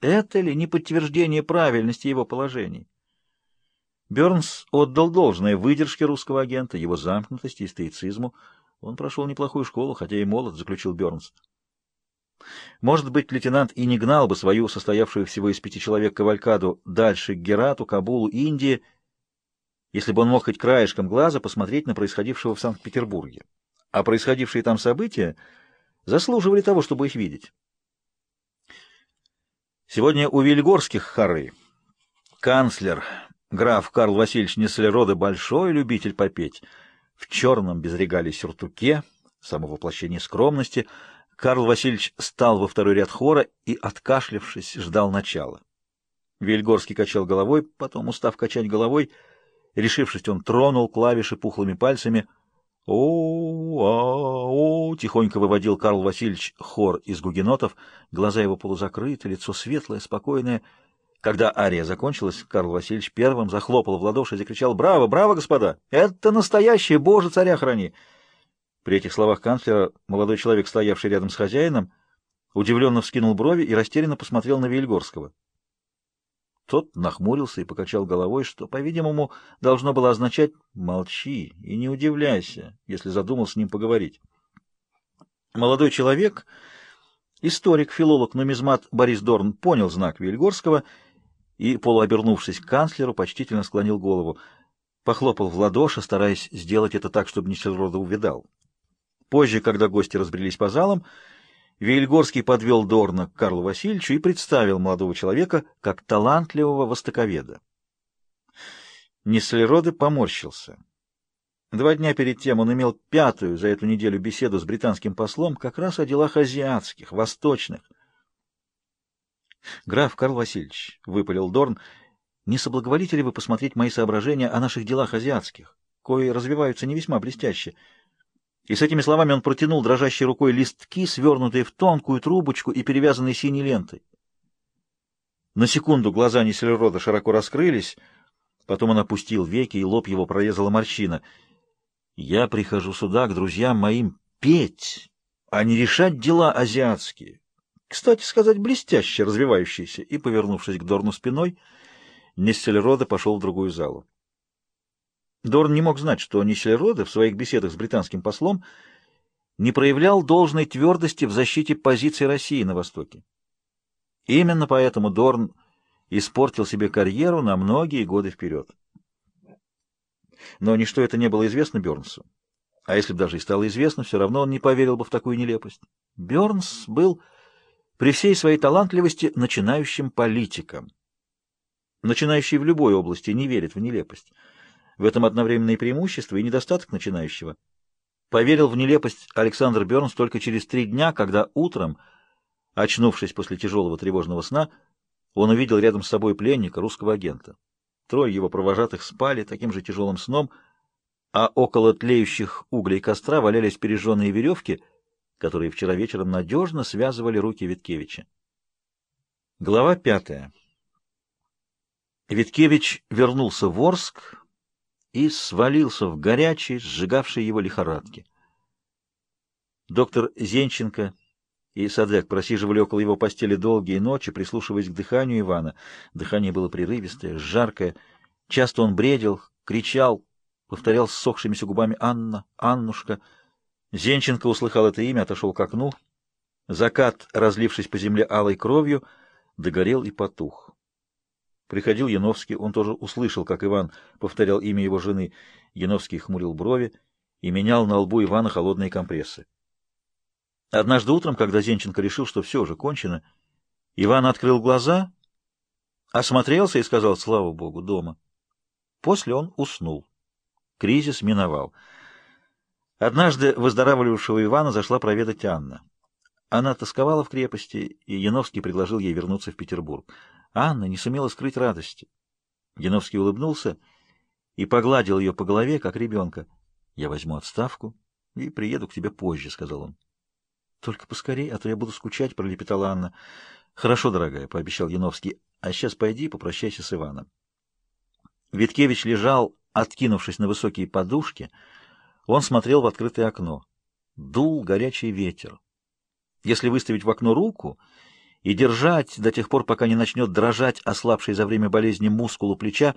Это ли не подтверждение правильности его положений? Бернс отдал должное выдержке русского агента, его замкнутости и стоицизму. Он прошел неплохую школу, хотя и молод, заключил Бернс. Может быть, лейтенант и не гнал бы свою состоявшую всего из пяти человек кавалькаду дальше к Герату, Кабулу, Индии, если бы он мог хоть краешком глаза посмотреть на происходившего в Санкт-Петербурге. А происходившие там события заслуживали того, чтобы их видеть. Сегодня у Вильгорских хоры. Канцлер, граф Карл Васильевич Неслерода, большой любитель попеть. В черном без регалий сюртуке, самовоплощение скромности, Карл Васильевич стал во второй ряд хора и, откашлившись, ждал начала. Вельгорский качал головой, потом, устав качать головой, решившись, он тронул клавиши пухлыми пальцами — о о тихонько выводил Карл Васильевич хор из гугенотов. Глаза его полузакрыты, лицо светлое, спокойное. Когда ария закончилась, Карл Васильевич первым захлопал в ладоши и закричал «Браво, браво, господа! Это настоящее! Боже, царя храни!» При этих словах канцлера молодой человек, стоявший рядом с хозяином, удивленно вскинул брови и растерянно посмотрел на Вильгорского. Тот нахмурился и покачал головой, что, по-видимому, должно было означать «молчи и не удивляйся», если задумал с ним поговорить. Молодой человек, историк, филолог, нумизмат Борис Дорн понял знак Вильгорского и, полуобернувшись к канцлеру, почтительно склонил голову. Похлопал в ладоши, стараясь сделать это так, чтобы Ничеррода увидал. Позже, когда гости разбрелись по залам, Вельгорский подвел Дорна к Карлу Васильевичу и представил молодого человека как талантливого востоковеда. Неслероды поморщился. Два дня перед тем он имел пятую за эту неделю беседу с британским послом как раз о делах азиатских, восточных. «Граф Карл Васильевич», — выпалил Дорн, — «не соблаговолите ли вы посмотреть мои соображения о наших делах азиатских, кои развиваются не весьма блестяще?» И с этими словами он протянул дрожащей рукой листки, свернутые в тонкую трубочку и перевязанные синей лентой. На секунду глаза Несельрода широко раскрылись, потом он опустил веки, и лоб его прорезала морщина. «Я прихожу сюда к друзьям моим петь, а не решать дела азиатские, кстати сказать, блестяще развивающиеся». И, повернувшись к Дорну спиной, Несельрода пошел в другую залу. Дорн не мог знать, что ни в своих беседах с британским послом не проявлял должной твердости в защите позиций России на Востоке. Именно поэтому Дорн испортил себе карьеру на многие годы вперед. Но ничто это не было известно Бернсу. А если бы даже и стало известно, все равно он не поверил бы в такую нелепость. Бернс был при всей своей талантливости начинающим политиком. Начинающий в любой области не верит в нелепость. В этом одновременное преимущество и недостаток начинающего. Поверил в нелепость Александр Бернс только через три дня, когда утром, очнувшись после тяжелого тревожного сна, он увидел рядом с собой пленника, русского агента. Трое его провожатых спали таким же тяжелым сном, а около тлеющих углей костра валялись пережженные веревки, которые вчера вечером надежно связывали руки Виткевича. Глава пятая. Виткевич вернулся в Орск, и свалился в горячий, сжигавший его лихорадки. Доктор Зенченко и Садек просиживали около его постели долгие ночи, прислушиваясь к дыханию Ивана. Дыхание было прерывистое, жаркое. Часто он бредил, кричал, повторял с сохшимися губами «Анна! Аннушка!». Зенченко услыхал это имя, отошел к окну. Закат, разлившись по земле алой кровью, догорел и потух. Приходил Яновский, он тоже услышал, как Иван повторял имя его жены. Яновский хмурил брови и менял на лбу Ивана холодные компрессы. Однажды утром, когда Зенченко решил, что все уже кончено, Иван открыл глаза, осмотрелся и сказал «Слава Богу, дома». После он уснул. Кризис миновал. Однажды выздоравливавшего Ивана зашла проведать Анна. Она тосковала в крепости, и Яновский предложил ей вернуться в Петербург. Анна не сумела скрыть радости. Яновский улыбнулся и погладил ее по голове, как ребенка. «Я возьму отставку и приеду к тебе позже», — сказал он. «Только поскорей, а то я буду скучать», — пролепетала Анна. «Хорошо, дорогая», — пообещал Яновский. «А сейчас пойди и попрощайся с Иваном». Виткевич лежал, откинувшись на высокие подушки. Он смотрел в открытое окно. Дул горячий ветер. Если выставить в окно руку и держать до тех пор, пока не начнет дрожать ослабший за время болезни мускулу плеча,